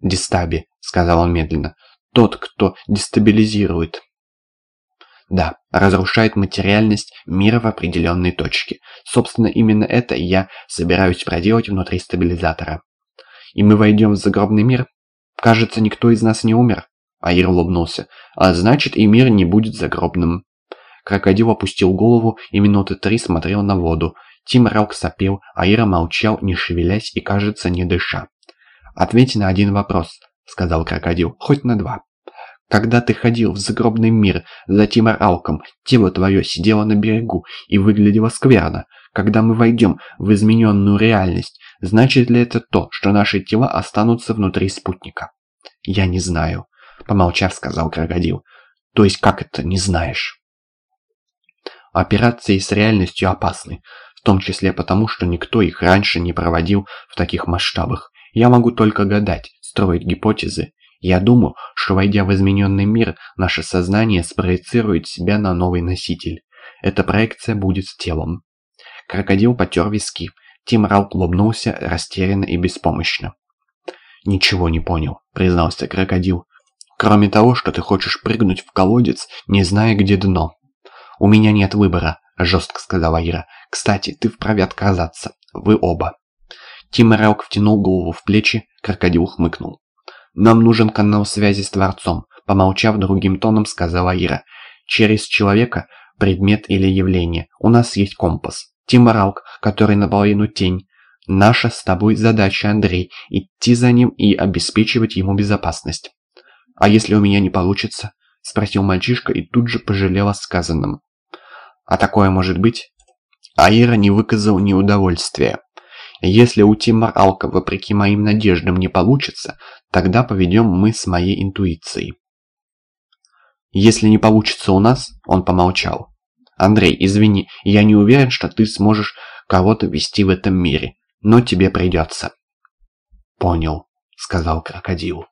Дистаби», — сказал он медленно. «Тот, кто дестабилизирует». Да, разрушает материальность мира в определенной точке. Собственно, именно это я собираюсь проделать внутри стабилизатора. И мы войдем в загробный мир? Кажется, никто из нас не умер. Аир улыбнулся. А значит, и мир не будет загробным. Крокодил опустил голову и минуты три смотрел на воду. Тим Раук сопел, Аира молчал, не шевелясь и, кажется, не дыша. «Ответь на один вопрос», — сказал крокодил, — «хоть на два». Когда ты ходил в загробный мир за Тимор Алком, тело твое сидело на берегу и выглядело скверно. Когда мы войдем в измененную реальность, значит ли это то, что наши тела останутся внутри спутника? Я не знаю, помолчав, сказал крокодил. То есть как это не знаешь? Операции с реальностью опасны, в том числе потому, что никто их раньше не проводил в таких масштабах. Я могу только гадать, строить гипотезы, я думаю, что войдя в измененный мир, наше сознание спроецирует себя на новый носитель. Эта проекция будет с телом. Крокодил потер виски. Тим Раут улыбнулся растерянно и беспомощно. «Ничего не понял», — признался крокодил. «Кроме того, что ты хочешь прыгнуть в колодец, не зная, где дно». «У меня нет выбора», — жестко сказала Ира. «Кстати, ты вправе отказаться. Вы оба». Тим Раук втянул голову в плечи, крокодил хмыкнул. «Нам нужен канал связи с Творцом», — помолчав другим тоном, сказала Ира. «Через человека, предмет или явление. У нас есть компас. Тиморалк, который наполовину тень. Наша с тобой задача, Андрей, идти за ним и обеспечивать ему безопасность». «А если у меня не получится?» — спросил мальчишка и тут же пожалел о сказанном. «А такое может быть?» Аира не выказал ни удовольствия. Если у Алка, вопреки моим надеждам, не получится, тогда поведем мы с моей интуицией. Если не получится у нас, он помолчал. Андрей, извини, я не уверен, что ты сможешь кого-то вести в этом мире, но тебе придется. Понял, сказал крокодил.